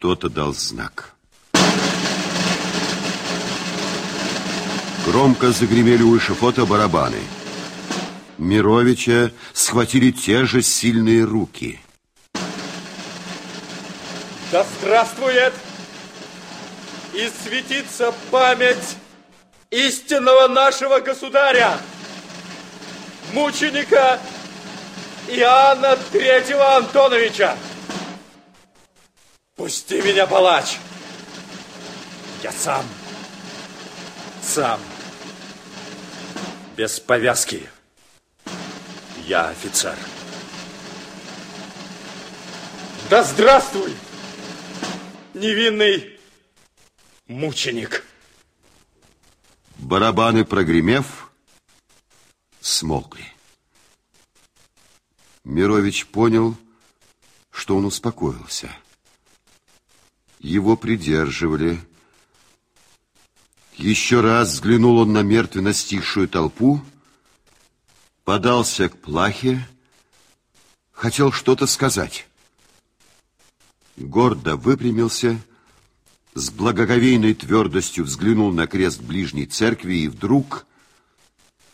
Кто-то дал знак. Громко загремели у эшифота барабаны. Мировича схватили те же сильные руки. Да здравствует и светится память истинного нашего государя, мученика Иоанна Третьего Антоновича. Пусти меня, палач. Я сам, сам, без повязки. Я офицер. Да здравствуй, невинный мученик. Барабаны, прогремев, смолкли. Мирович понял, что он успокоился. Его придерживали. Еще раз взглянул он на мертвенно стихшую толпу, подался к плахе, хотел что-то сказать. Гордо выпрямился, с благоговейной твердостью взглянул на крест ближней церкви и вдруг,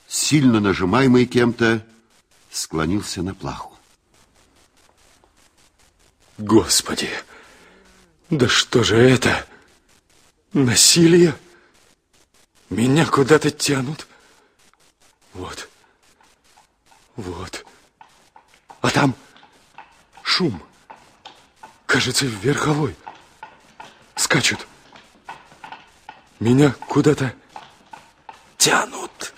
сильно нажимаемый кем-то, склонился на плаху. Господи, да что же это? Насилие? Меня куда-то тянут. Вот. Вот. А там шум. Кажется, верховой. Скачут. Меня куда-то тянут.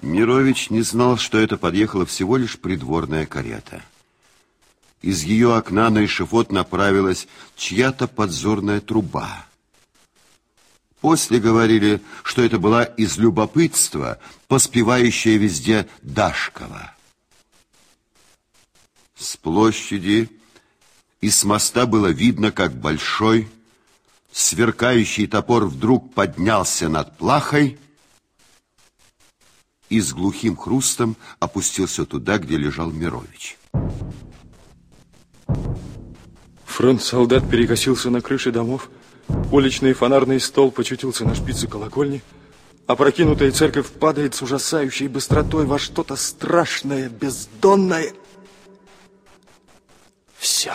Мирович не знал, что это подъехала всего лишь придворная карета. Из ее окна на эшифот направилась чья-то подзорная труба. После говорили, что это была из любопытства поспевающая везде Дашкова. С площади и с моста было видно, как большой, сверкающий топор вдруг поднялся над плахой и с глухим хрустом опустился туда, где лежал Мирович. Фронт солдат перекосился на крыше домов, уличный фонарный стол почутился на шпице колокольни, опрокинутая церковь падает с ужасающей быстротой во что-то страшное, бездонное. Все.